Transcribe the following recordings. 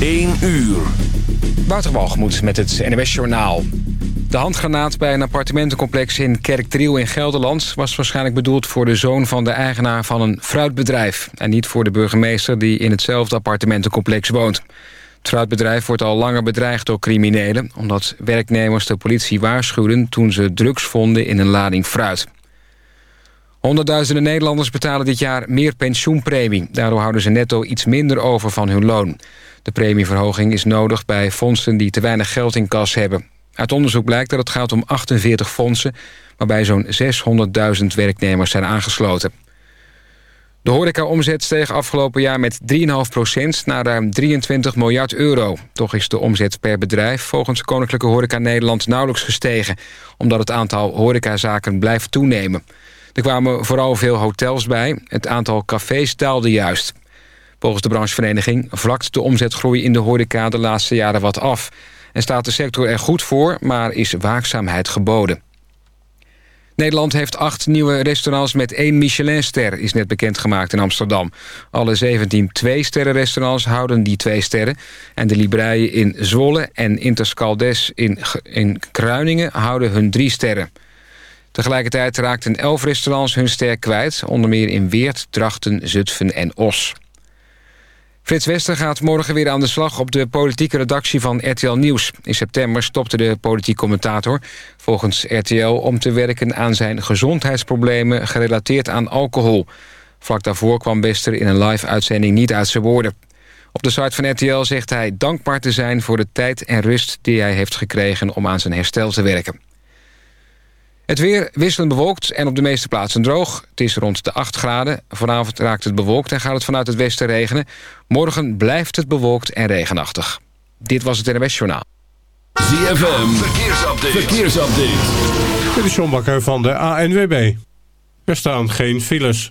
1 uur. Wouter met het NWS Journaal. De handgranaat bij een appartementencomplex in Kerkdriel in Gelderland... was waarschijnlijk bedoeld voor de zoon van de eigenaar van een fruitbedrijf... en niet voor de burgemeester die in hetzelfde appartementencomplex woont. Het fruitbedrijf wordt al langer bedreigd door criminelen... omdat werknemers de politie waarschuwden toen ze drugs vonden in een lading fruit. Honderdduizenden Nederlanders betalen dit jaar meer pensioenpremie. Daardoor houden ze netto iets minder over van hun loon. De premieverhoging is nodig bij fondsen die te weinig geld in kas hebben. Uit onderzoek blijkt dat het gaat om 48 fondsen... waarbij zo'n 600.000 werknemers zijn aangesloten. De horeca-omzet steeg afgelopen jaar met 3,5% naar ruim 23 miljard euro. Toch is de omzet per bedrijf volgens Koninklijke Horeca Nederland nauwelijks gestegen... omdat het aantal horecazaken blijft toenemen. Er kwamen vooral veel hotels bij. Het aantal cafés daalde juist. Volgens de branchevereniging vlakt de omzetgroei in de horeca de laatste jaren wat af. En staat de sector er goed voor, maar is waakzaamheid geboden. Nederland heeft acht nieuwe restaurants met één Michelinster... is net bekendgemaakt in Amsterdam. Alle 17 twee-sterren-restaurants houden die twee sterren... en de Libreien in Zwolle en Interscaldes in, in Kruiningen houden hun drie sterren. Tegelijkertijd raakten elf restaurants hun ster kwijt... onder meer in Weert, Drachten, Zutphen en Os. Frits Wester gaat morgen weer aan de slag op de politieke redactie van RTL Nieuws. In september stopte de politiek commentator volgens RTL... om te werken aan zijn gezondheidsproblemen gerelateerd aan alcohol. Vlak daarvoor kwam Wester in een live-uitzending niet uit zijn woorden. Op de site van RTL zegt hij dankbaar te zijn voor de tijd en rust... die hij heeft gekregen om aan zijn herstel te werken. Het weer wisselend bewolkt en op de meeste plaatsen droog. Het is rond de 8 graden. Vanavond raakt het bewolkt en gaat het vanuit het westen regenen. Morgen blijft het bewolkt en regenachtig. Dit was het NWS Journaal. ZFM, verkeersupdate. verkeersupdate. Dit is John Bakker van de ANWB. Er staan geen files.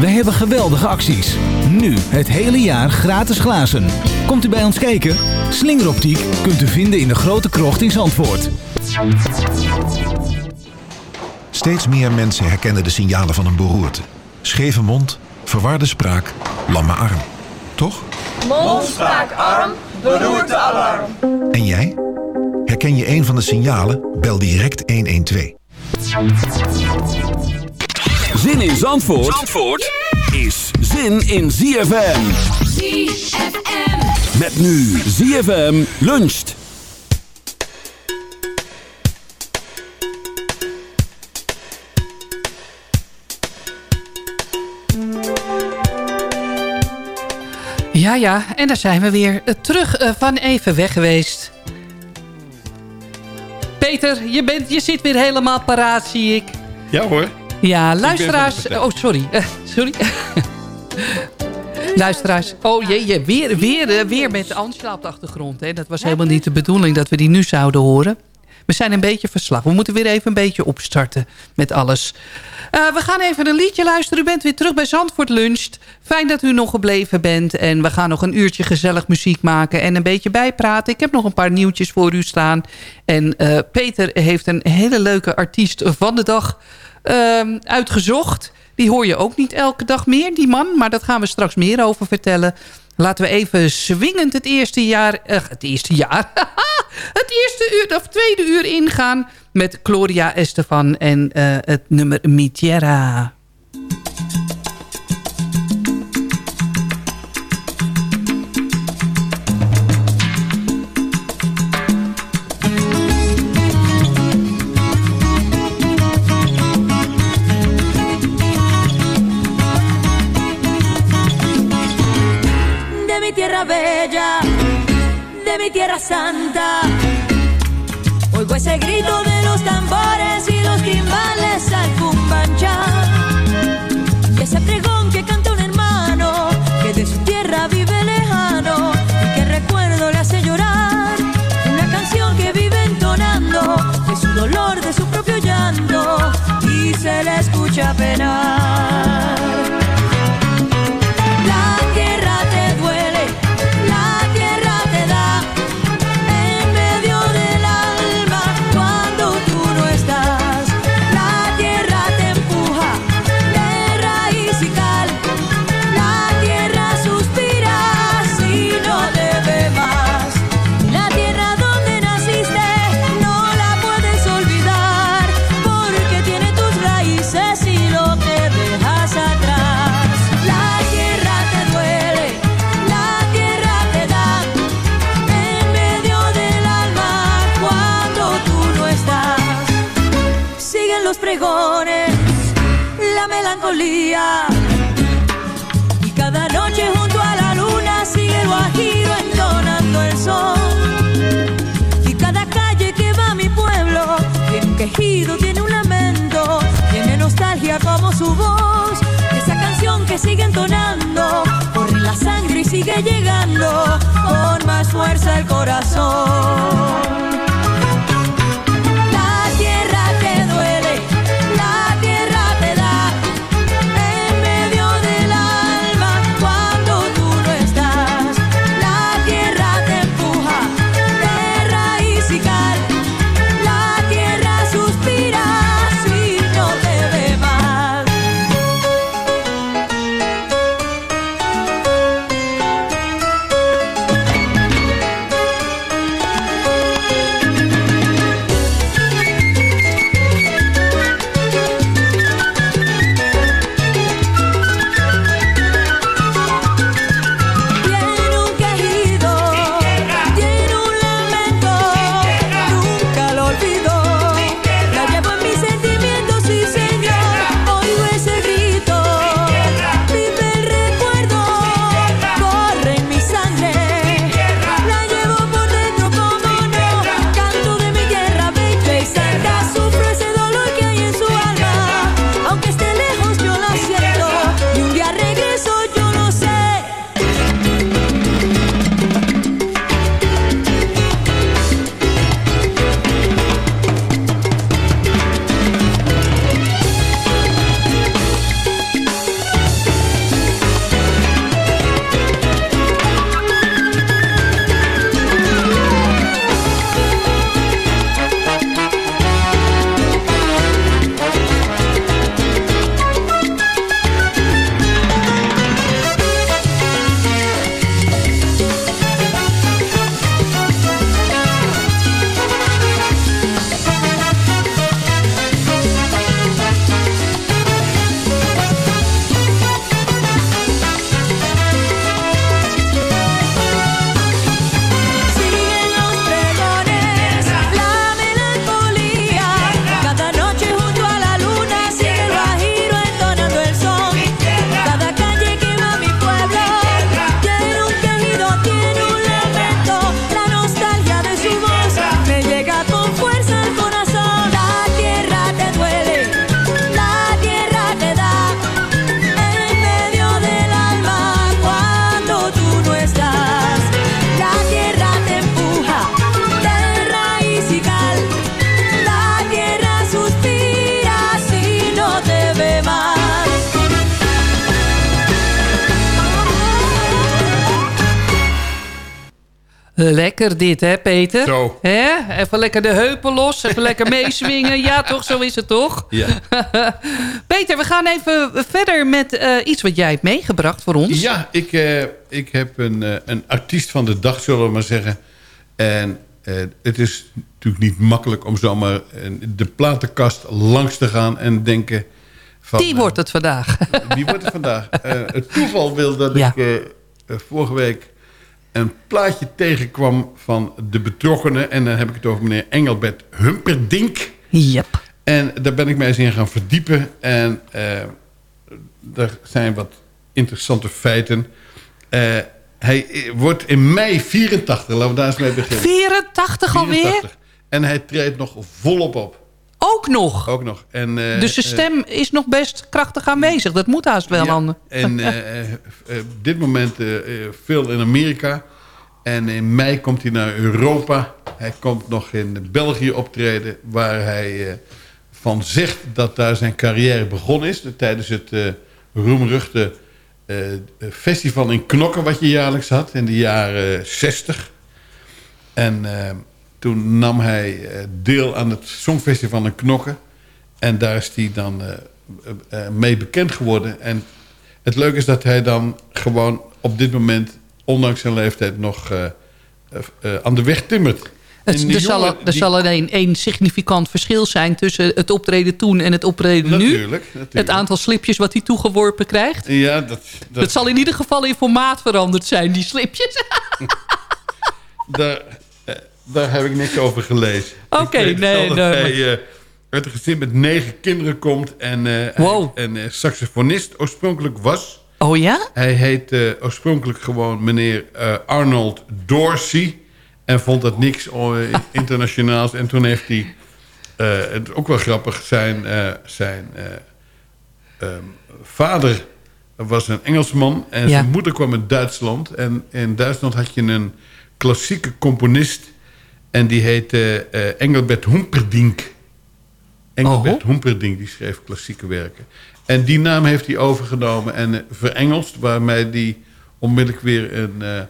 Wij hebben geweldige acties. Nu het hele jaar gratis glazen. Komt u bij ons kijken? Slingeroptiek kunt u vinden in de grote krocht in Zandvoort. Steeds meer mensen herkennen de signalen van een beroerte. Scheve mond, verwarde spraak, lamme arm. Toch? Mond, spraak, arm, beroerte, alarm. En jij? Herken je een van de signalen? Bel direct 112. Zin in Zandvoort, Zandvoort is zin in ZFM. ZFM. Met nu ZFM luncht. Ja, ja, en daar zijn we weer. Eh, terug eh, van even weg geweest. Peter, je, bent, je zit weer helemaal paraat, zie ik. Ja hoor. Ja, luisteraars... Oh, sorry. Sorry. Luisteraars. Oh jee, jee, weer, weer, eh, weer met Angela op de achtergrond. Hè. Dat was helemaal niet de bedoeling dat we die nu zouden horen. We zijn een beetje verslag. We moeten weer even een beetje opstarten met alles. Eh, we gaan even een liedje luisteren. U bent weer terug bij Zandvoort Luncht. Fijn dat u nog gebleven bent. En we gaan nog een uurtje gezellig muziek maken en een beetje bijpraten. Ik heb nog een paar nieuwtjes voor u staan. En eh, Peter heeft een hele leuke artiest van de dag ehm, uitgezocht. Die hoor je ook niet elke dag meer, die man. Maar dat gaan we straks meer over vertellen. Laten we even swingend het eerste jaar... eh, het eerste jaar? het eerste uur, of tweede uur ingaan... met Gloria Estefan en eh, het nummer Mi mi tierra santa. Oigo ese grito de los tambores y los timbales al cumbancha. Y ese pregón que canta un hermano que de su tierra vive lejano y que recuerdo le hace llorar. Una canción que vive entonando de su dolor, de su propio llanto y se le escucha penar. Quejido, tiene un lamento, tiene nostalgia como su voz. Esa canción que sigue entonando, corre la sangre y sigue llegando con más fuerza el corazón. Lekker dit, hè, Peter? Zo. Hè? Even lekker de heupen los, even lekker meeswingen. Ja, toch? Zo is het toch? Ja. Peter, we gaan even verder met eh, iets wat jij hebt meegebracht voor ons. Ja, ik, eh, ik heb een, eh, een artiest van de dag, zullen we maar zeggen. En het is natuurlijk niet makkelijk om zomaar de platenkast langs te gaan en denken... Van, Die wordt het vandaag. Die wordt het vandaag. Het toeval wil dat Ja. ik vorige week een plaatje tegenkwam van de betrokkenen. En dan heb ik het over meneer Engelbert Humperdinck. Yep. En daar ben ik mij eens in gaan verdiepen. En eh er zijn wat interessante feiten. Eh, hij wordt in mei 84, laten we daar eens mee beginnen. 84 alweer? 84. En hij treedt nog volop op. Ook nog? Ook nog. En, eh, dus de eh, stem is nog best krachtig aanwezig. Dat moet haast wel, ja. En op dit moment veel in Amerika. En in mei komt hij naar Europa. Hij komt nog in België optreden... waar hij van zegt dat daar zijn carrière begonnen is... tijdens het roemruchte festival in Knokken... wat je jaarlijks had in de jaren 60. En toen nam hij eh, deel aan het Songfestival in Knokken. En daar is hij dan eh, eh, mee bekend geworden. En het leuke is dat hij dan gewoon op dit moment... ondanks zijn leeftijd nog aan de weg timmert. Het, er, zal, er die- zal alleen één significant verschil zijn... tussen het optreden toen en het optreden nu. Natuurlijk. Het aantal slipjes wat hij toegeworpen krijgt. Ja, dat, dat, Het zal in ieder geval in formaat veranderd zijn, die slipjes. daar, daar heb ik niks over gelezen. Oké, nee, dat nee, hij eh, uit een gezin met negen kinderen komt... en eh, Wow. een eh, saxofonist oorspronkelijk was... Oh ja? Hij heet eh, oorspronkelijk gewoon meneer Arnold Dorsey. En vond dat niks eh, internationaals. En toen heeft hij, eh, het ook wel grappig, zijn, zijn eh, ehm, vader was een Engelsman. En Ja. zijn moeder kwam uit Duitsland. En in Duitsland had je een klassieke componist. En die heette eh, Engelbert Humperdinck. Engelbert Oh. Humperdinck, die schreef klassieke werken. En die naam heeft hij overgenomen en eh, verengelst... waarmee hij onmiddellijk weer een eh,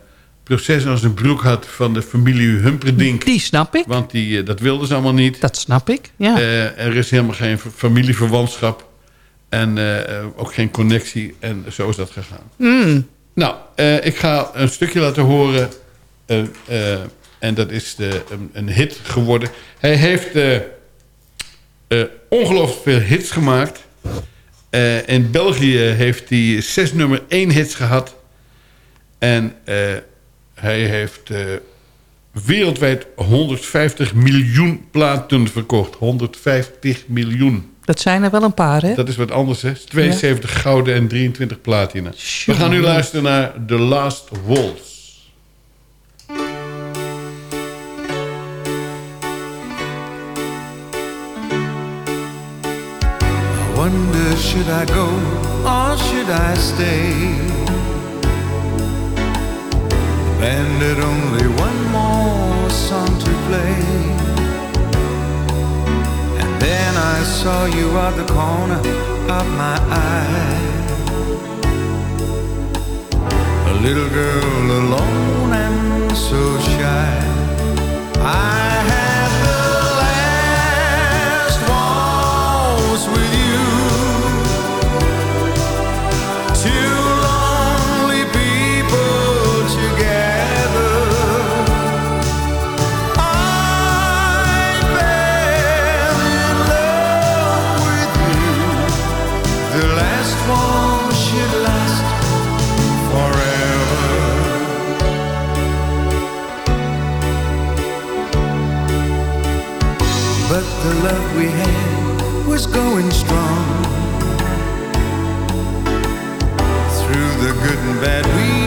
proces aan zijn broek had... van de familie Humperdinck. Die snap ik. Want die, eh, dat wilden ze allemaal niet. Dat snap ik, ja. Eh, er is helemaal geen familieverwantschap. En eh, eh, ook geen connectie. En zo is dat gegaan. Mm. Nou, eh, ik ga een stukje laten horen. En dat is de, een, een hit geworden. Hij heeft eh, ongelooflijk veel hits gemaakt. Eh, in België heeft hij zes nummer één hits gehad. En hij heeft wereldwijd 150 miljoen platen verkocht. 150 miljoen. Dat zijn er wel een paar, hè? Dat is wat anders, hè? 72 gouden en 23 platina. We gaan nu luisteren naar The Last Waltz. Wonder should I go or should I stay? Had only one more song to play. And then I saw you at the corner of my eye. A little girl alone and so shy. I But the love we had was going strong. Through the good and bad, we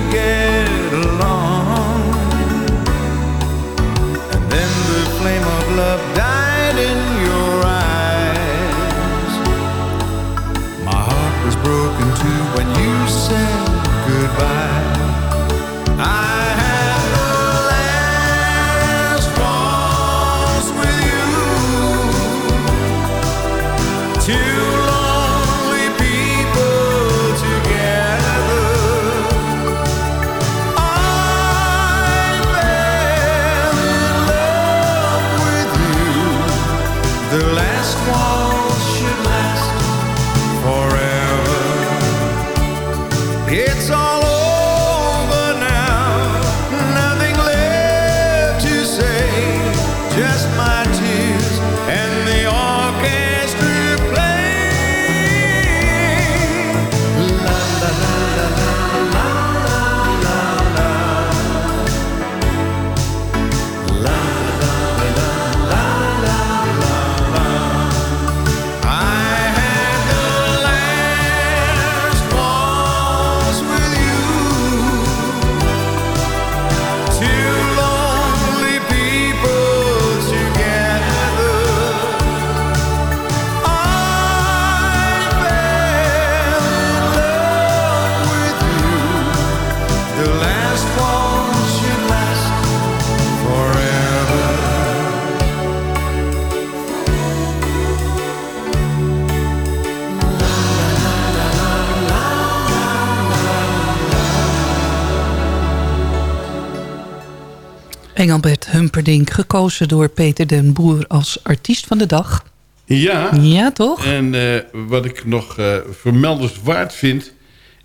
Engelbert Humperdinck, gekozen door Peter den Boer als artiest van de dag. Ja. Ja, toch? En eh, wat ik nog eh vermeldenswaard vind...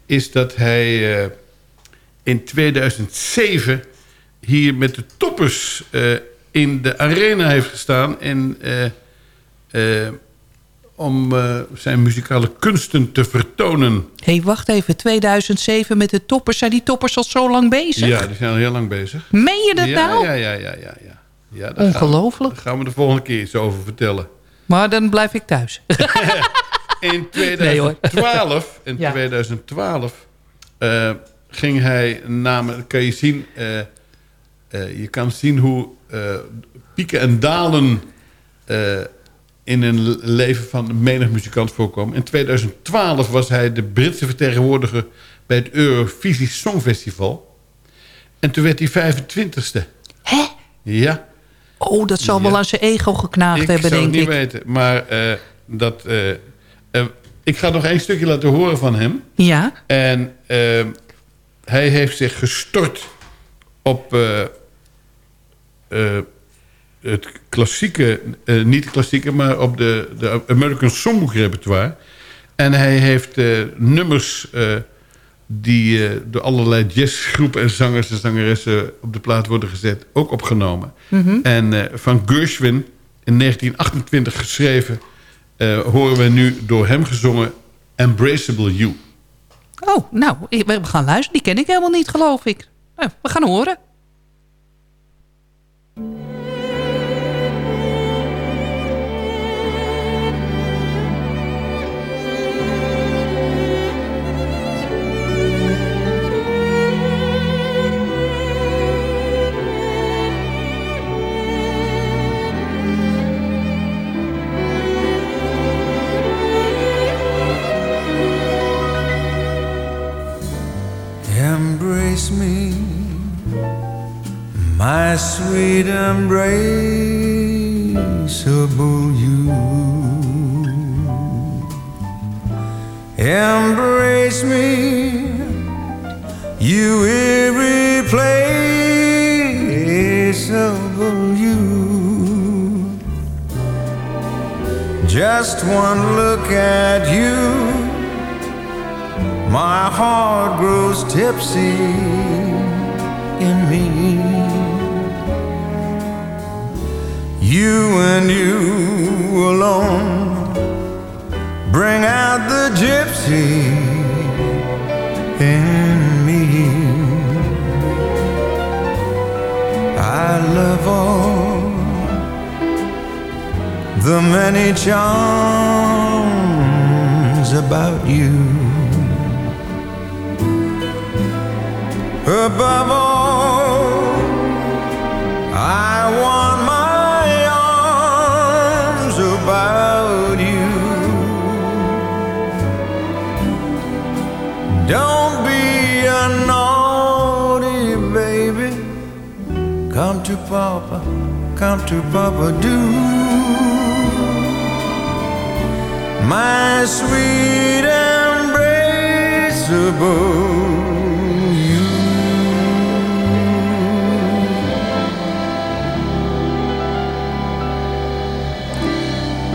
is dat hij eh, in 2007 hier met de toppers in de arena heeft gestaan... En, om eh, zijn muzikale kunsten te vertonen. Hé, hey, wacht even. 2007 met de toppers. Zijn die toppers al zo lang bezig? Ja, die zijn al heel lang bezig. Meen je dat ja, nou? Ja, ja, ja, ja. ja. ja daar gaan we- Ongelooflijk. Daar gaan we de volgende keer iets over vertellen. Maar dan blijf ik thuis. In Nee, hoor. 2012, in Ja. 2012 eh, ging hij namen, kan je zien, eh, je kan zien hoe pieken en dalen in een leven van menig muzikant voorkomen. In 2012 was hij de Britse vertegenwoordiger bij het Eurovisie Songfestival. En toen werd hij 25ste. Hè? Ja. Oh, dat zal wel aan zijn ego geknaagd Ik hebben, zou het denk niet ik. weten. Maar eh, dat, eh, eh, ik ga nog één stukje laten horen van hem. Ja? En hij heeft zich gestort op het klassieke, eh, niet klassieke, maar op de, de American Songbook repertoire. En hij heeft eh, nummers eh, die door allerlei jazzgroepen en zangers en zangeressen op de plaat worden gezet, ook opgenomen. Mhm. En van Gershwin in 1928 geschreven, horen we nu door hem gezongen Embraceable You. Oh, nou, we gaan luisteren. Die ken ik helemaal niet, geloof ik. Nou, we gaan horen. Embrace me, my sweet embraceable you. Embrace me, you irreplaceable you. Just one look at you my heart grows tipsy in me. You and you alone bring out the gypsy in me. I love all the many charms about you. Above all, I want my arms about you. Don't be a naughty baby. Come to Papa, come to Papa, do. My sweet embraceable.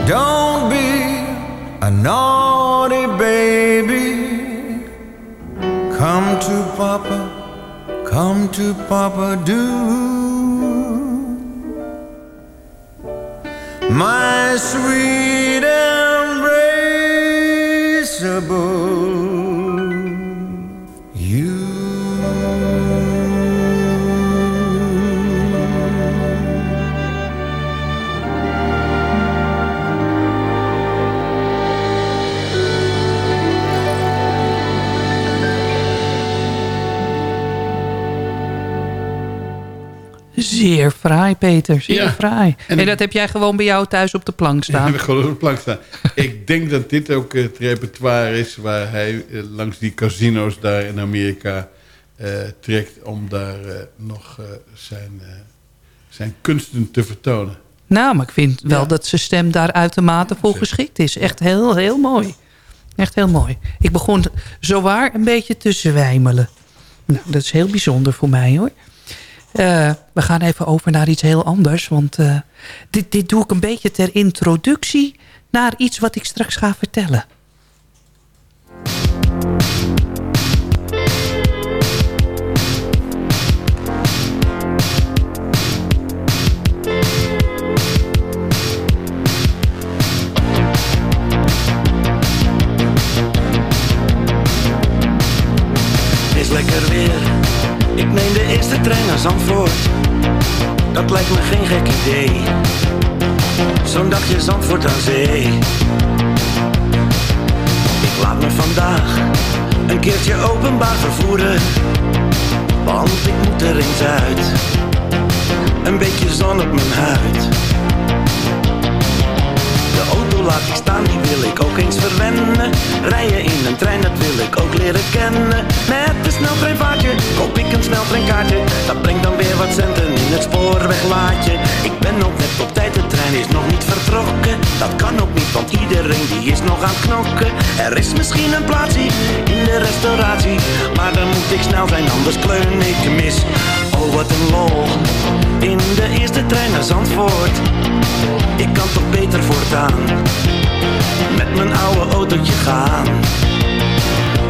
Don't be a naughty baby. Come to Papa, come to Papa, do. My sweet Zeer fraai, Peter. Zeer Ja. fraai. En, En- dat heb jij gewoon bij jou thuis op de plank Ja, staan. heb ik gewoon op de plank staan. ik denk dat dit ook het repertoire is waar hij eh, langs die casino's daar in Amerika eh, trekt om daar eh, nog zijn, zijn kunsten te vertonen. Nou, maar ik vind wel dat zijn stem daar uitermate voor geschikt is. Echt heel, heel mooi. Echt heel mooi. Ik begon zowaar een beetje te zwijmelen. Nou, dat is heel bijzonder voor mij hoor. Eh, we gaan even over naar iets heel anders. Want eh, dit, dit doe ik een beetje ter introductie... naar iets wat ik straks ga vertellen. Is lekker weer. Neem de eerste trein naar Zandvoort. Dat lijkt me geen gek idee. Zo'n dagje Zandvoort aan zee. Ik laat me vandaag een keertje openbaar vervoeren. Want ik moet er eens uit. Een beetje zon op mijn huid. De auto laat ik staan, die wil ik ook eens verwennen. Rijden in een trein, dat wil ik ook Met een sneltreinvaartje koop ik een sneltreinkaartje. Dat brengt dan weer wat centen in het spoorweglaadje. Ik ben nog net op tijd, de trein is nog niet vertrokken. Dat kan ook niet, want iedereen die is nog aan het knokken. Er is misschien een plaatsje in de restauratie. Maar dan moet ik snel zijn, anders kleun ik mis. Oh, wat een lol. In de eerste trein naar Zandvoort. Ik kan toch beter voortaan Met mijn oude autootje gaan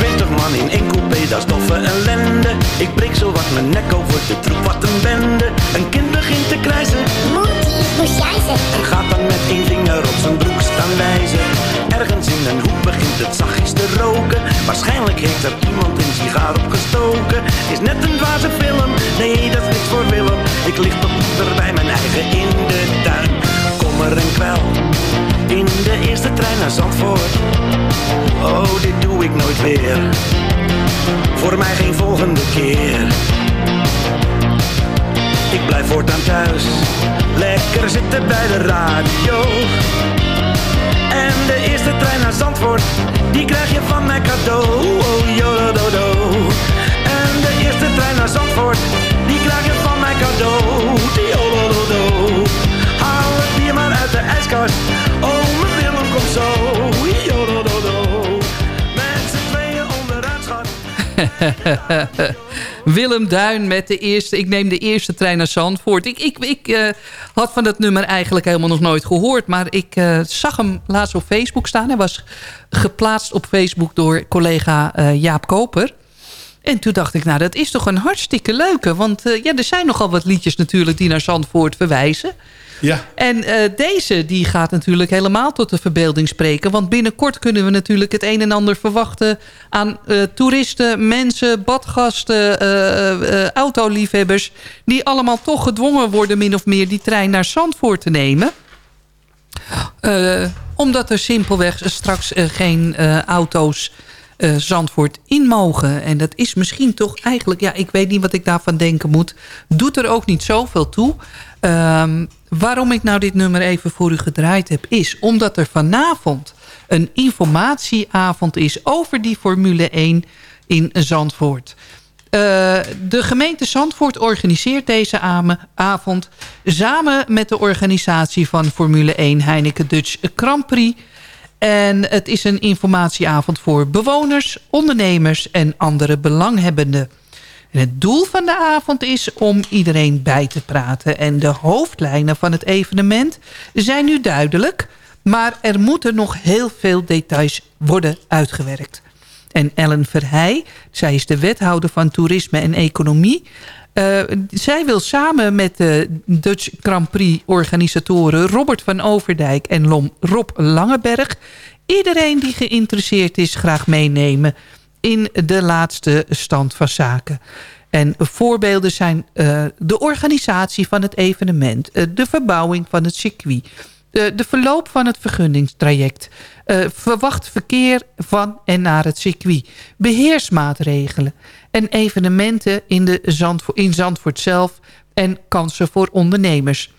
Twintig man in één coupé, dat is ellende. Ik breek zo wat mijn nek over de troep, wat een bende. Een kind begint te krijzen. Monty, moest jij En gaat dan met één vinger op zijn broek staan wijzen. Ergens in een hoek begint het zachtjes te roken. Waarschijnlijk heeft er iemand een sigaar opgestoken. Is net een dwaze film, nee dat is niks voor Willem. Ik lig tot moeder bij mijn eigen in de tuin Kommer kwel. In de eerste trein naar Zandvoort. Oh, dit doe ik nooit weer Voor mij geen volgende keer. Ik blijf voortaan thuis. Lekker zitten bij de radio. En de eerste trein naar Zandvoort Die krijg je van mij cadeau. Oh, jodododo En de eerste trein naar Zandvoort Die krijg je van mij cadeau Oh, mijn Willem komt zo Met z'n tweeën onderuit Willem Duin met de eerste... Ik neem de eerste trein naar Zandvoort. Ik, ik, ik eh, had van dat nummer eigenlijk helemaal nog nooit gehoord. Maar ik eh, zag hem laatst op Facebook staan. Hij was geplaatst op Facebook door collega eh, Jaap Koper. En toen dacht ik, nou dat is toch een hartstikke leuke. Want ja, er zijn nogal wat liedjes natuurlijk die naar Zandvoort verwijzen. Ja. En eh, deze die gaat natuurlijk helemaal tot de verbeelding spreken. Want binnenkort kunnen we natuurlijk het een en ander verwachten... aan eh, toeristen, mensen, badgasten, eh, autoliefhebbers... die allemaal toch gedwongen worden min of meer die trein naar Zandvoort te nemen. Omdat er simpelweg straks geen auto's eh, Zandvoort in mogen. En dat is misschien toch eigenlijk... ja, ik weet niet wat ik daarvan denken moet. Doet er ook niet zoveel toe. Ehm, waarom ik nou dit nummer even voor u gedraaid heb... is omdat er vanavond een informatieavond is... over die Formule 1 in Zandvoort. Eh, de gemeente Zandvoort organiseert deze avond... samen met de organisatie van Formule 1 Heineken Dutch Grand Prix... En het is een informatieavond voor bewoners, ondernemers en andere belanghebbenden. Het doel van de avond is om iedereen bij te praten. En de hoofdlijnen van het evenement zijn nu duidelijk. Maar er moeten nog heel veel details worden uitgewerkt. En Ellen Verheij, zij is de wethouder van toerisme en economie... Uh, zij wil samen met de Dutch Grand Prix organisatoren Robert van Overdijk en Lom, Rob Langeberg... iedereen die geïnteresseerd is graag meenemen in de laatste stand van zaken. En voorbeelden zijn uh, de organisatie van het evenement... Uh, de verbouwing van het circuit... De, de verloop van het vergunningstraject. Verwacht verkeer van en naar het circuit. Beheersmaatregelen. En evenementen in, de Zandvo in Zandvoort zelf. En kansen voor ondernemers.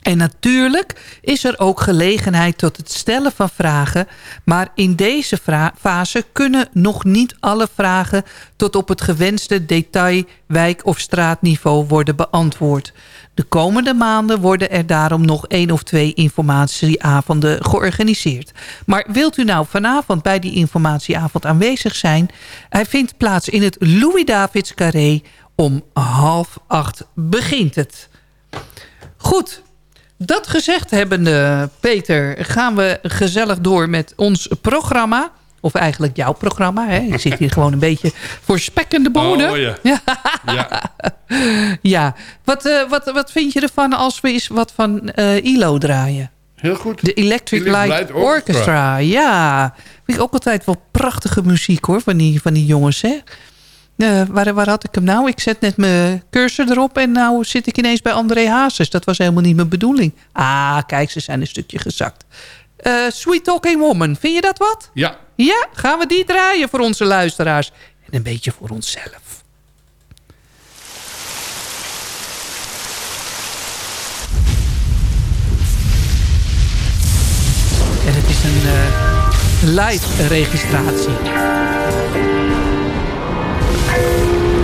En natuurlijk is er ook gelegenheid tot het stellen van vragen... maar in deze fase kunnen nog niet alle vragen... tot op het gewenste detail, wijk- of straatniveau worden beantwoord. De komende maanden worden er daarom nog één of twee informatieavonden georganiseerd. Maar wilt u nou vanavond bij die informatieavond aanwezig zijn? Hij vindt plaats in het Louis-Davids Carré. Om half acht begint het. Goed, dat gezegd hebbende, Peter, gaan we gezellig door met ons programma. Of eigenlijk jouw programma. Hè? Ik zit hier gewoon een beetje voor spek bonen. Oh, ja. ja. Ja. ja. Wat, eh, wat, wat vind je ervan als we eens wat van eh ILO draaien? Heel goed. De Electric Electric Light, Light Orchestra. Orchestra. Ja, vind ik ook altijd wel prachtige muziek hoor, van die, van die jongens. Hè? Eh, waar, waar had ik hem nou? Ik zet net mijn cursor erop en nou zit ik ineens bij André Hazes. Dat was helemaal niet mijn bedoeling. Ah, kijk, ze zijn een stukje gezakt. Eh, Sweet Talking Woman, vind je dat wat? Ja. Ja, gaan we die draaien voor onze luisteraars. En een beetje voor onszelf. En het is een eh, live registratie. Música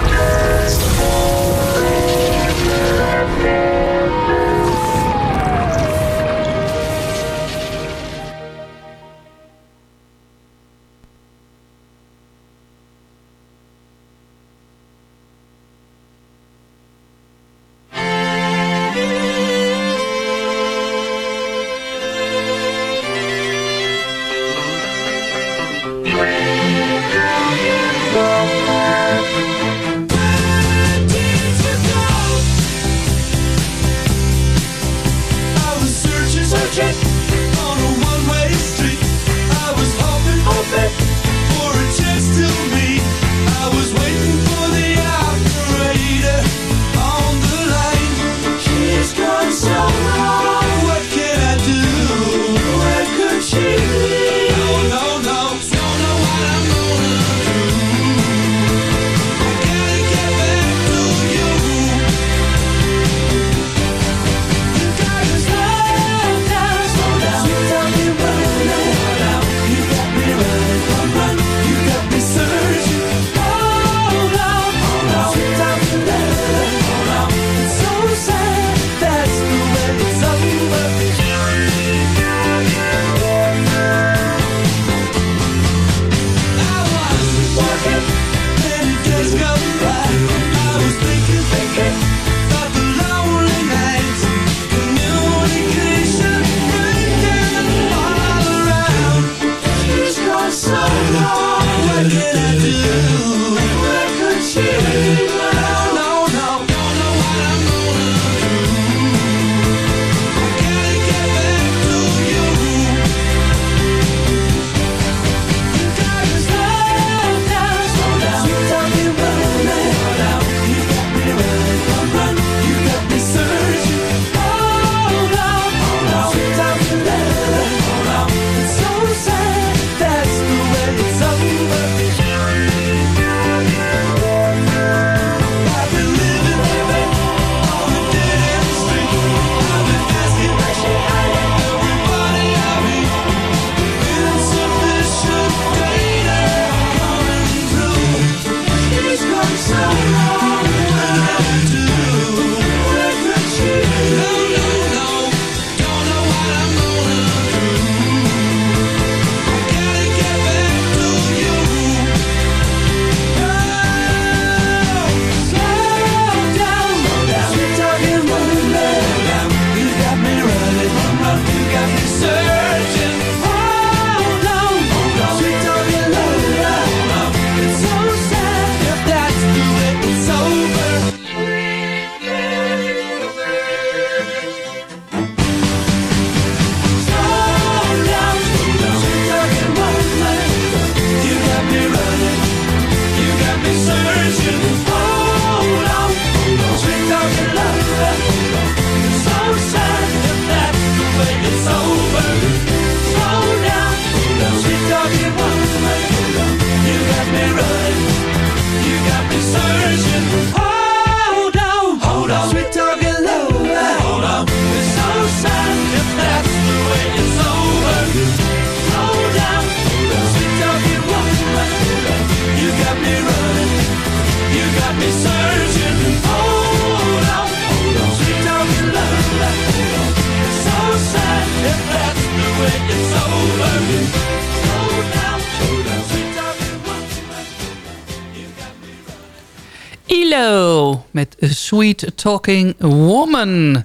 ILO met A Sweet Talking Woman.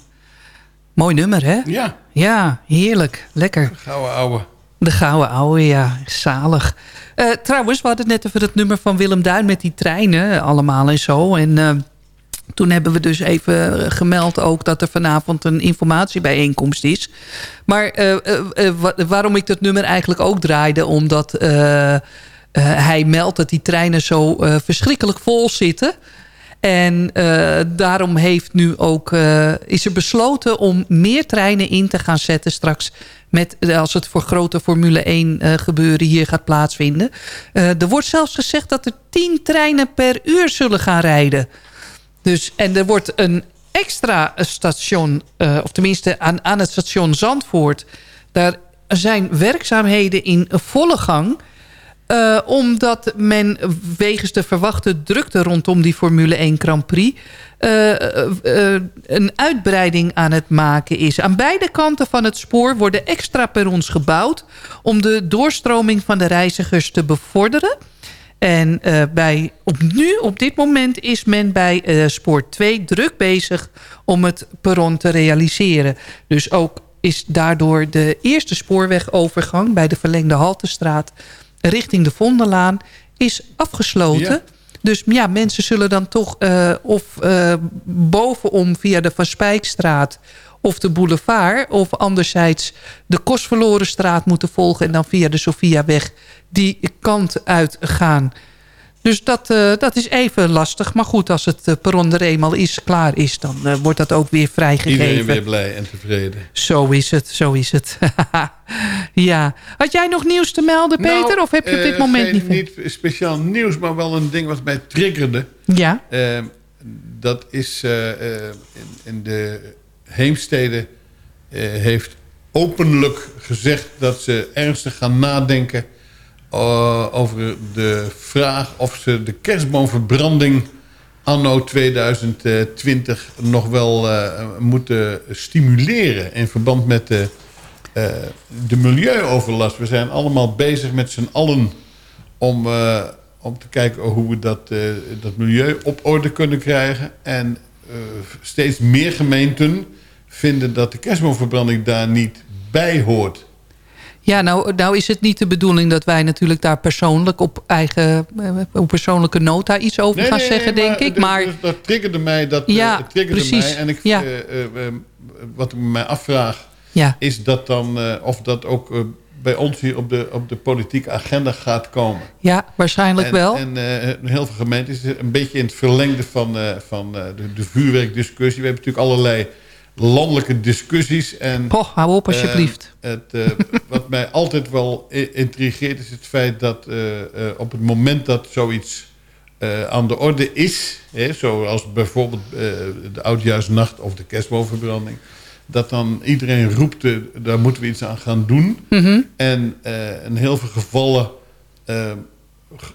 Mooi nummer, hè? Ja. Ja, heerlijk. Lekker. Gouden ouwe. De gouden ouwe, ja. Zalig. Eh, trouwens, we hadden het net over het nummer van Willem Duin... met die treinen allemaal en zo. En eh, toen hebben we dus even gemeld ook... dat er vanavond een informatiebijeenkomst is. Maar eh, eh, eh, wa- waarom ik dat nummer eigenlijk ook draaide... omdat eh, eh, hij meldt dat die treinen zo eh, verschrikkelijk vol zitten... En eh, daarom heeft nu ook, eh, is er besloten om meer treinen in te gaan zetten straks. Met, eh, als het voor grote Formule 1 eh, gebeuren hier gaat plaatsvinden. Eh, er wordt zelfs gezegd dat er 10 treinen per uur zullen gaan rijden. Dus, en er wordt een extra station, eh, of tenminste aan, aan het station Zandvoort... daar zijn werkzaamheden in volle gang... Eh, omdat men wegens de verwachte drukte rondom die Formule 1 Grand Prix... eh, eh, een uitbreiding aan het maken is. Aan beide kanten van het spoor worden extra perrons gebouwd... om de doorstroming van de reizigers te bevorderen. En bij, op nu, op dit moment, is men bij spoor 2 druk bezig om het perron te realiseren. Dus ook is daardoor de eerste spoorwegovergang bij de verlengde Haltestraat richting de Vondellaan is afgesloten. Ja. Dus ja, mensen zullen dan toch eh, of eh, bovenom via de Van Spijkstraat of de boulevard... of anderzijds de Kostverlorenstraat moeten volgen... en dan via de Sofiaweg die kant uit gaan. Dus dat, eh, dat is even lastig. Maar goed, als het eh, perron er eenmaal is, klaar is... dan eh, wordt dat ook weer vrijgegeven. Iedereen weer blij en tevreden. Zo is het, zo is het. ja. Had jij nog nieuws te melden, Peter? Nou, of heb je op dit moment geen- niet... niet speciaal nieuws, maar wel een ding wat mij triggerde. Ja. Eh, dat is in, in de Heemstede heeft openlijk gezegd dat ze ernstig gaan nadenken eh, over de vraag of ze de kerstboomverbranding anno 2020 nog wel eh, moeten stimuleren in verband met de, eh, de milieuoverlast. We zijn allemaal bezig met z'n allen om, om te kijken hoe we dat, dat milieu op orde kunnen krijgen. En steeds meer gemeenten vinden dat de kerstboomverbranding daar niet bij hoort. Ja, nou, nou is het niet de bedoeling dat wij natuurlijk daar persoonlijk op eigen eh, op persoonlijke nota iets over gaan zeggen, denk ik. dus- Maar dus dat triggerde mij. Dat, eh, Ja, triggerde precies. mij. En ik, Ja. eh, wat ik me afvraag, Ja. is dat dan, of dat ook bij ons hier op de, op de politieke agenda gaat komen. ja, waarschijnlijk en, wel. En heel veel gemeenten is een beetje in het verlengde van, van de, de vuurwerkdiscussie. We hebben natuurlijk allerlei landelijke discussies. En, Poh, hou op alsjeblieft. eh, het, eh, wat mij altijd wel intrigeert is het feit dat eh, op het moment dat zoiets aan de orde is... Hè, zoals bijvoorbeeld de oudjaarsnacht of de kerstboomverbranding... dat dan iedereen roept, daar moeten we iets aan gaan doen. Mhm. En eh, in heel veel gevallen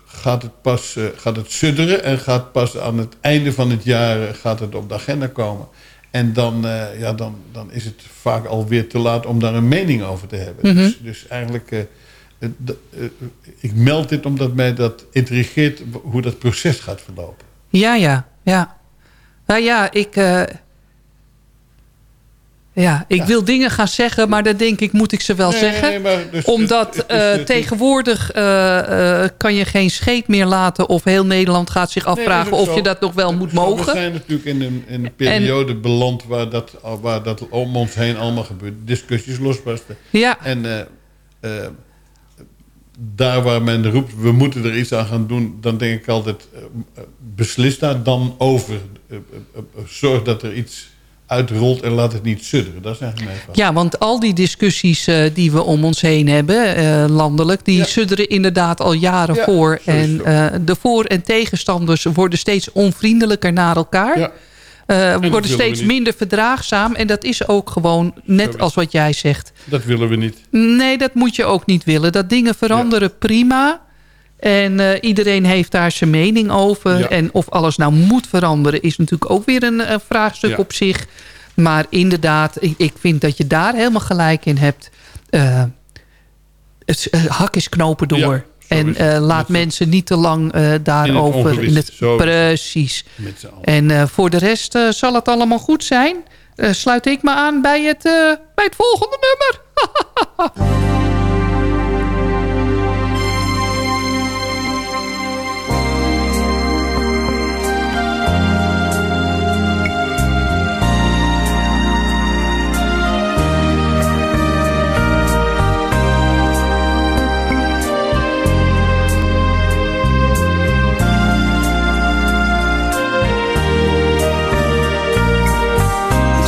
gaat het pas gaat het sudderen... en gaat pas aan het einde van het jaar gaat het op de agenda komen. En dan, eh, ja, dan, dan is het vaak alweer te laat om daar een mening over te hebben. Mhm. dus, dus eigenlijk, eh, eh, ik meld dit omdat mij dat intrigeert... hoe dat proces gaat verlopen. Ja, ja, ja. Nou ja, ik... ja, ik wil dingen gaan zeggen, maar dan denk ik, moet ik ze wel Nee, zeggen? nee, dus- Omdat tegenwoordig kan je geen scheet meer laten... of heel Nederland gaat zich afvragen dat of je dat nog wel moet mogen. We zijn natuurlijk in een, in een periode beland waar dat, waar dat om ons heen allemaal gebeurt. Discussies losbarsten. Ja. En eh, eh, daar waar men roept, we moeten er iets aan gaan doen... dan denk ik altijd, eh, beslis daar dan over. Zorg dat er iets uitrolt en laat het niet sudderen. Dat is eigenlijk mijn vraag. Ja, want al die discussies eh, die we om ons heen hebben, eh, landelijk... die sudderen inderdaad al jaren Ja, voor. En eh, de voor- en tegenstanders worden steeds onvriendelijker naar elkaar. Ja. Worden steeds minder verdraagzaam. En dat is ook gewoon, net als wat jij zegt... Dat willen we niet. Nee, dat moet je ook niet willen. Dat dingen veranderen, prima. En eh, iedereen heeft daar zijn mening over. Ja. En of alles nou moet veranderen... is natuurlijk ook weer een, eh, vraagstuk Ja. op zich. Maar inderdaad, ik, ik vind dat je daar helemaal gelijk in hebt. Eh, het, hak is knopen door. Ja, en laat mensen niet te lang daarover... is het. precies. Met. En voor de rest zal het allemaal goed zijn. Sluit ik me aan bij het, bij het volgende nummer.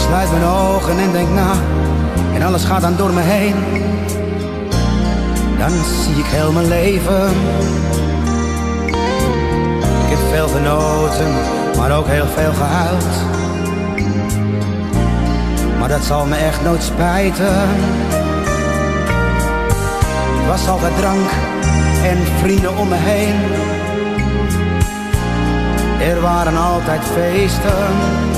sluit mijn ogen en denk na, en alles gaat dan door me heen. Dan zie ik heel mijn leven. Ik heb veel genoten, maar ook heel veel gehuild. Maar dat zal me echt nooit spijten. Het was altijd drank en vrienden om me heen. Er waren altijd feesten.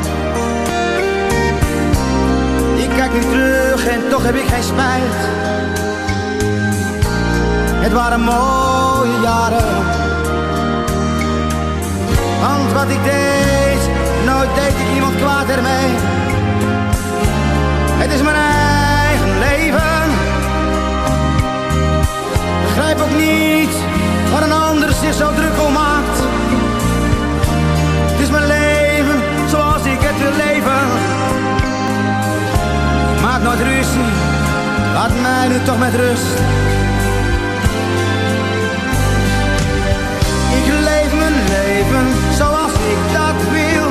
Nu terug en toch heb ik geen spijt. Het waren mooie jaren. Want wat ik deed, nooit deed ik iemand kwaad ermee. Het is mijn eigen leven. Begrijp ook niet waar een ander zich zo druk om maakt. Nooit ruzie, laat mij nu toch met rust. Ik leef mijn leven zoals ik dat wil.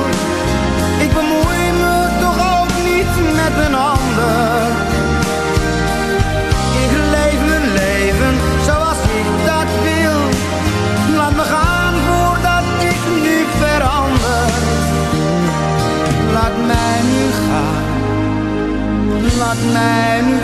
Ik bemoei me toch ook niet met een ander. Mij nu.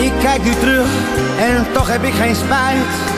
Ik kijk nu terug en toch heb ik geen spijt.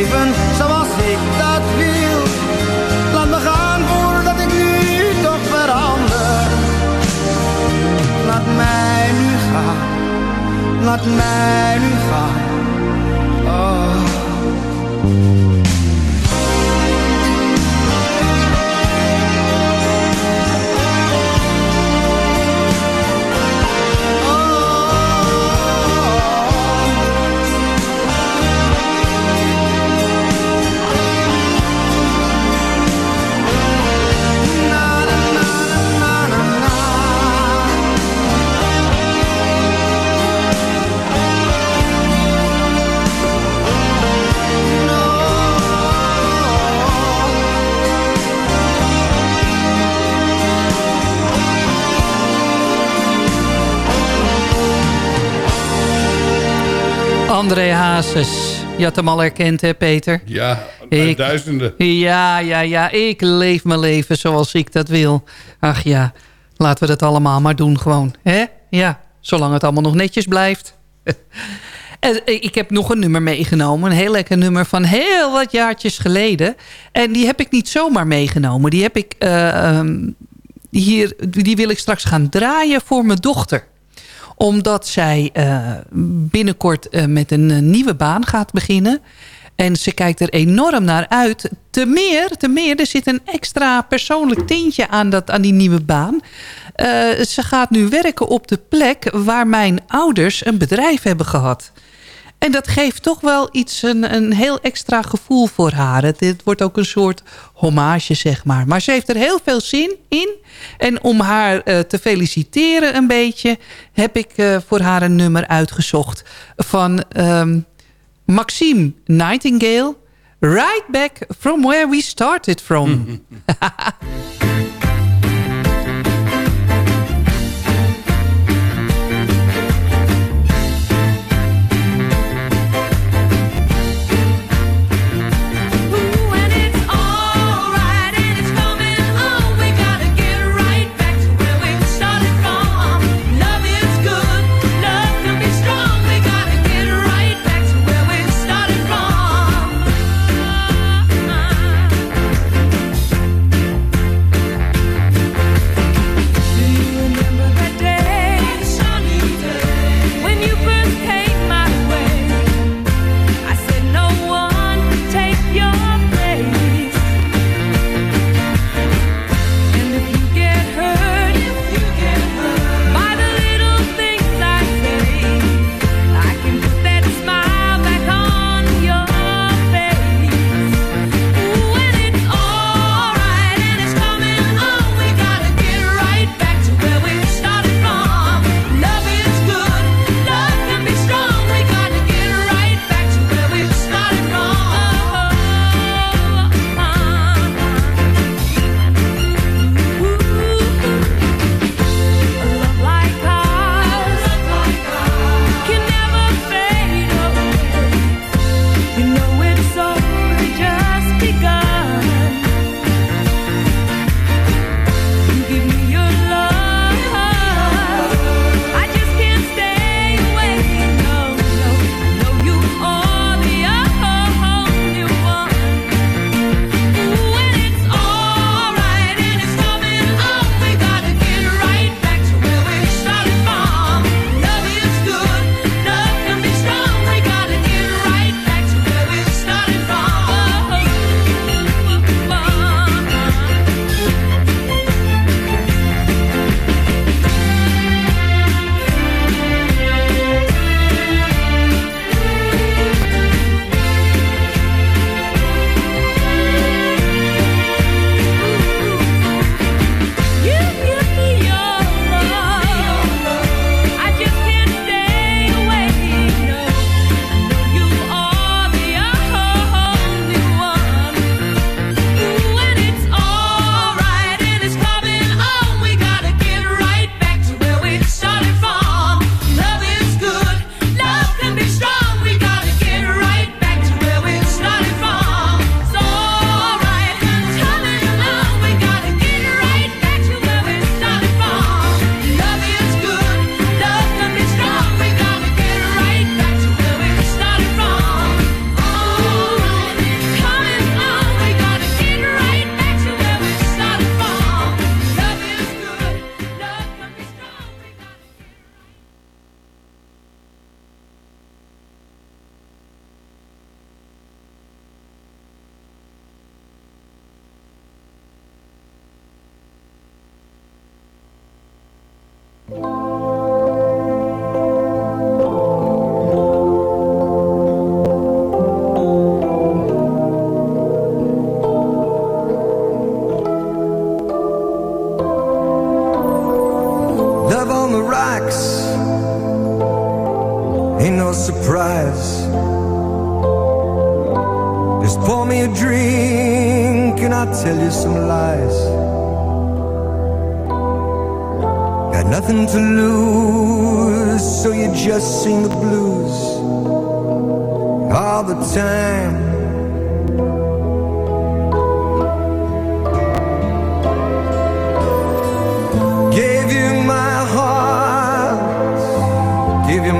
Leven zoals ik dat wil. Laat me gaan voordat ik nu toch verander. Laat mij nu gaan laat mij nu gaan. André Hazes. Je had hem al herkend, hè, Peter? Ja, Ik- duizenden. Ja, ja, ja. Ik leef mijn leven zoals ik dat wil. Ach ja, laten we dat allemaal maar doen gewoon. hè? Ja, zolang het allemaal nog netjes blijft. En eh, ik heb nog een nummer meegenomen. Een heel lekker nummer van heel wat jaartjes geleden. En die heb ik niet zomaar meegenomen. Die heb ik eh, ehm, hier, die wil ik straks gaan draaien voor mijn dochter omdat zij eh, binnenkort eh, met een eh, nieuwe baan gaat beginnen. En ze kijkt er enorm naar uit. Te meer, te meer, er zit een extra persoonlijk tintje aan, dat, aan die nieuwe baan. Ze gaat nu werken op de plek waar mijn ouders een bedrijf hebben gehad. En dat geeft toch wel iets, een, een heel extra gevoel voor haar. Het wordt ook een soort hommage, zeg maar. Maar ze heeft er heel veel zin in. En om haar eh, te feliciteren een beetje... heb ik eh, voor haar een nummer uitgezocht van ehm, Maxime Nightingale. Right back from where we started from.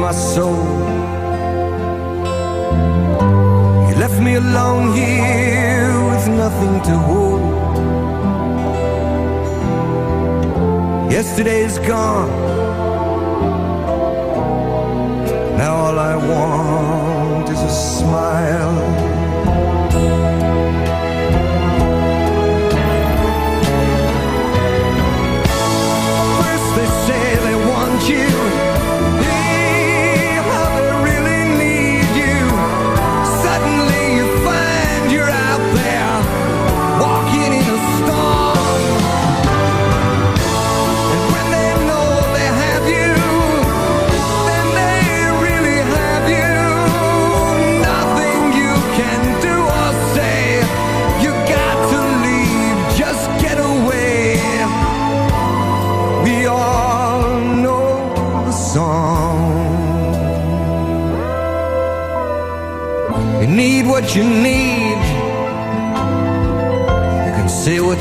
my soul. You left me alone here with nothing to hold. Yesterday's gone.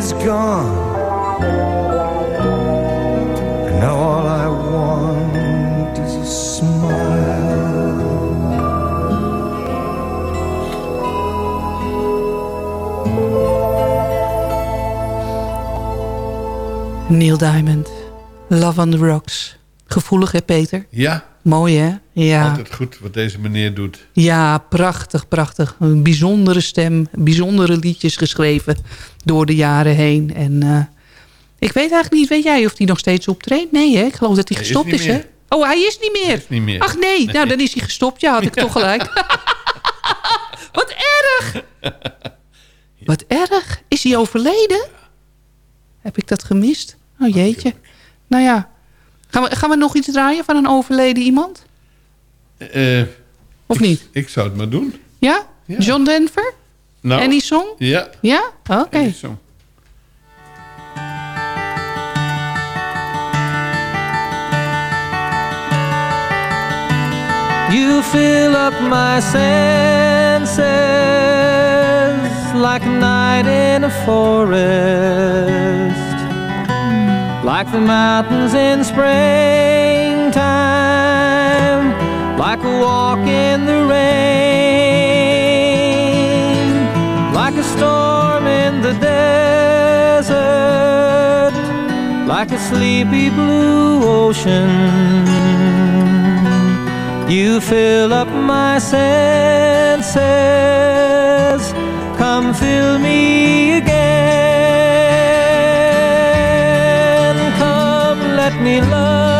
Yesterday's gone. And now all I want is a smile. Neil Diamond. Love on the Rocks. Gevoelig hè Peter? Ja. Mooi hè? Ja. Altijd goed wat deze meneer doet. Ja, prachtig, prachtig. Een bijzondere stem, bijzondere liedjes geschreven door de jaren heen. En eh, ik weet eigenlijk niet, weet jij of hij nog steeds optreedt? Nee hè? Ik geloof dat hij Hij is gestopt is, hè? Oh, hij is niet meer. niet meer. Ach nee, nou dan is hij gestopt. Ja, had ik toch gelijk. Wat erg! Wat erg. Is hij overleden? Heb ik dat gemist? Oh jeetje. Nou ja. Gaan we, gaan we nog iets draaien van een overleden iemand? Eh, Of niet? ik zou het maar doen. Ja? John Denver? Nou, En die song? Ja. Ja? Oké. En die song. You fill up my senses like a night in a forest, like the mountains in springtime, like a walk in the rain, like a storm in the desert, like a sleepy blue ocean. You fill up my senses. Come fill me again. Come, let me love.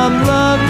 from love.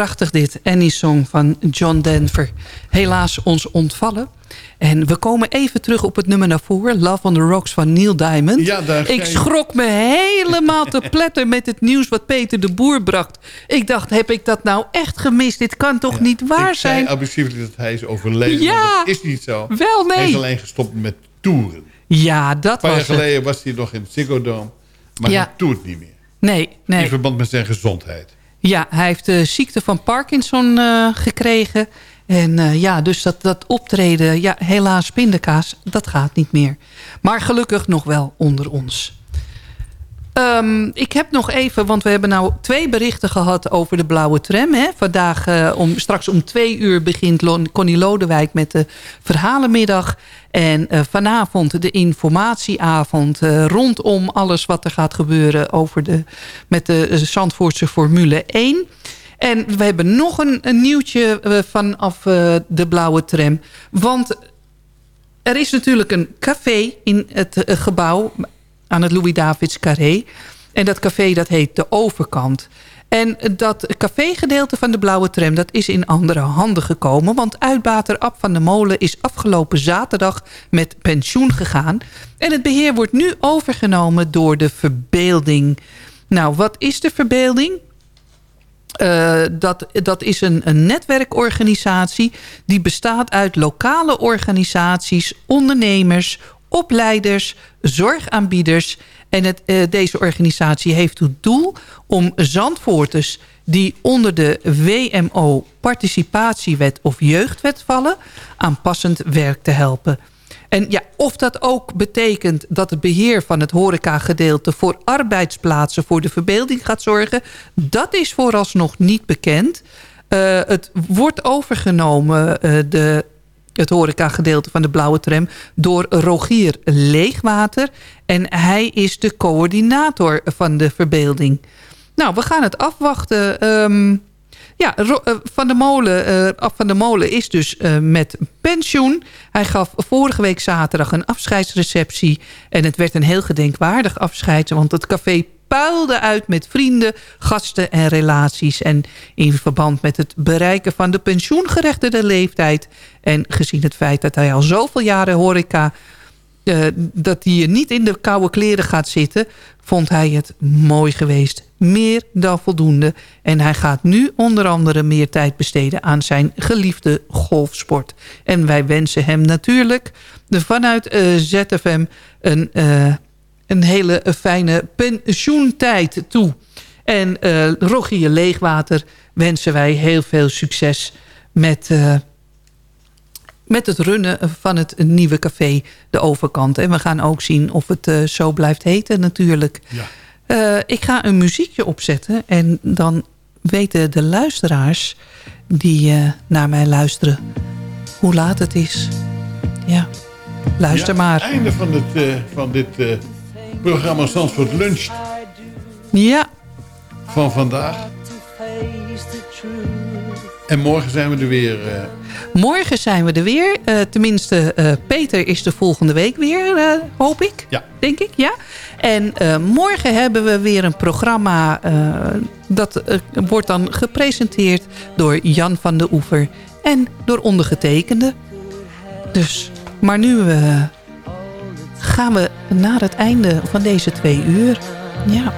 Prachtig dit. Annie Song van John Denver. Helaas ons ontvallen. En we komen even terug op het nummer naar voren. Love on the Rocks van Neil Diamond. Ja, daar ik schrok me helemaal te pletter met het nieuws wat Peter de Boer bracht. Ik dacht, heb ik dat nou echt gemist? Dit kan toch niet waar ik zijn? abusief dat hij is overleden. Ja, dat is niet zo. wel, nee. Hij is alleen gestopt met toeren. Ja, dat Een paar jaar was het. geleden was hij nog in het Ziggo Dome. Maar Ja. hij toert niet meer. Nee, In nee. verband met zijn gezondheid. Ja, hij heeft de ziekte van Parkinson eh, gekregen. En eh, ja, dus dat, dat optreden, ja, helaas pindakaas, dat gaat niet meer. Maar gelukkig nog wel onder ons. Ehm, ik heb nog even, want we hebben nou twee berichten gehad over de blauwe tram. Hè? Vandaag, eh, om, straks om twee uur begint Connie Lodewijk met de verhalenmiddag. En eh, vanavond de informatieavond eh, rondom alles wat er gaat gebeuren over de, met de Zandvoortse Formule 1. En we hebben nog een, een nieuwtje vanaf de blauwe tram. Want er is natuurlijk een café in het gebouw aan het Louis-Davids Carré. En dat café dat heet De Overkant. En dat cafégedeelte van de blauwe tram... dat is in andere handen gekomen. Want uitbater Ab van der Molen is afgelopen zaterdag met pensioen gegaan. En het beheer wordt nu overgenomen door de verbeelding. Nou, wat is de verbeelding? Eh, dat, dat is een, een netwerkorganisatie die bestaat uit lokale organisaties, ondernemers, opleiders, zorgaanbieders. En het, eh, deze organisatie heeft het doel om Zandvoorters die onder de WMO participatiewet of jeugdwet vallen... aanpassend werk te helpen. En ja, of dat ook betekent dat het beheer van het horecagedeelte... voor arbeidsplaatsen voor de verbeelding gaat zorgen... dat is vooralsnog niet bekend. Eh, het wordt overgenomen, eh, de, het horecagedeelte van de blauwe tram... door Rogier Leegwater. En hij is de coördinator van de verbeelding. Nou, we gaan het afwachten... Ehm, ja, eh, Van de Molen, Ab van de Molen is dus eh, met pensioen. Hij gaf vorige week zaterdag een afscheidsreceptie. En het werd een heel gedenkwaardig afscheid. Want het café puilde uit met vrienden, gasten en relaties. En in verband met het bereiken van de pensioengerechtigde leeftijd... en gezien het feit dat hij al zoveel jaren horeca eh, dat hij niet in de koude kleren gaat zitten... vond hij het mooi geweest. Meer dan voldoende. En hij gaat nu onder andere meer tijd besteden... aan zijn geliefde golfsport. En wij wensen hem natuurlijk vanuit eh, ZFM... een, eh, een hele fijne pensioentijd toe. En Rogier Leegwater wensen wij heel veel succes... met... eh, met het runnen van het nieuwe café De Overkant. En we gaan ook zien of het eh, zo blijft heten natuurlijk. Eh, ik ga een muziekje opzetten en dan weten de luisteraars die naar mij luisteren hoe laat het is. Ja, luister Ja, maar. Het einde van, het, eh, van dit programma Zandvoort Lunch Ja, van vandaag. En morgen zijn we er weer. eh, morgen zijn we er weer. Eh, tenminste, eh, Peter is de volgende week weer, hoop ik. Ja. Denk ik, ja. En morgen hebben we weer een programma... dat wordt dan gepresenteerd door Jan van de Oever... en door ondergetekende. Dus, maar nu gaan we naar het einde van deze twee uur. Ja.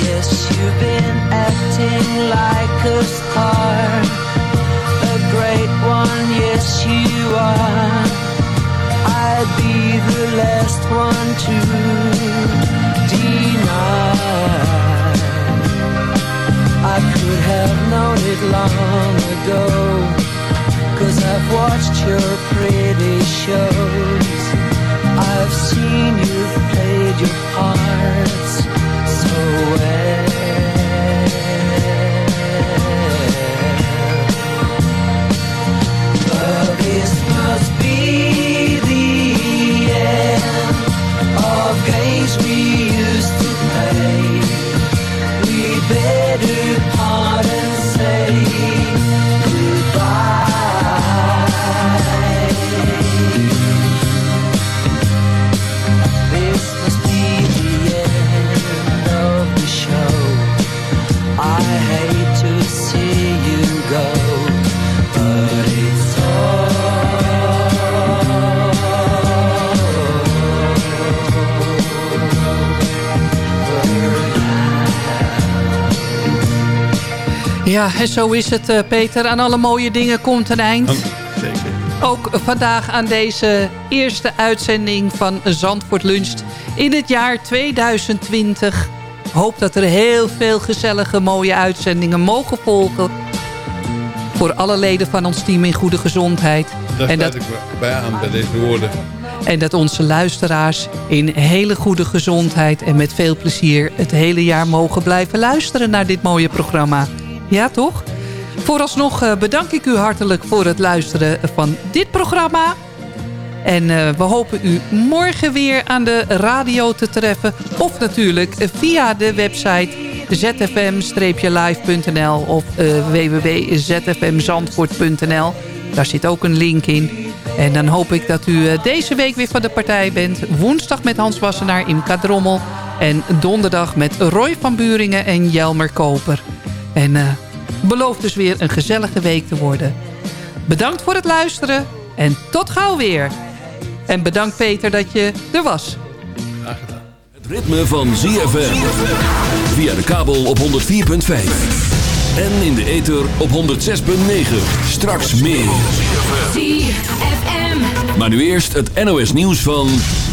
Yes, you've been acting like a star, a great one. Yes, you are. I'd be the last one to deny. I could have known it long ago. Cause I've watched your pretty shows. I've seen you've played your parts so well. Ja, en zo is het, eh, Peter. Aan alle mooie dingen komt een eind. Zeker. Ook vandaag aan deze eerste uitzending van Zandvoort Luncht in het jaar 2020. Hoop dat er heel veel gezellige, mooie uitzendingen mogen volgen. Voor alle leden van ons team in goede gezondheid. Daar en, dat, ik bij aan bij deze woorden. en dat onze luisteraars in hele goede gezondheid en met veel plezier... het hele jaar mogen blijven luisteren naar dit mooie programma. Ja, toch? Vooralsnog eh, bedank ik u hartelijk voor het luisteren van dit programma. En eh, we hopen u morgen weer aan de radio te treffen. Of natuurlijk via de website zfm-live.nl of eh, www.zfmzandvoort.nl. Daar zit ook een link in. En dan hoop ik dat u deze week weer van de partij bent. Woensdag met Hans Wassenaar, Imka Drommel. En donderdag met Roy van Buringen en Jelmer Koper. En eh belooft dus weer een gezellige week te worden. Bedankt voor het luisteren en tot gauw weer. En bedankt Peter dat je er was. Het ritme van ZFM. Via de kabel op 104.5. En in de ether op 106.9. Straks meer. ZFM. Maar nu eerst het NOS nieuws van...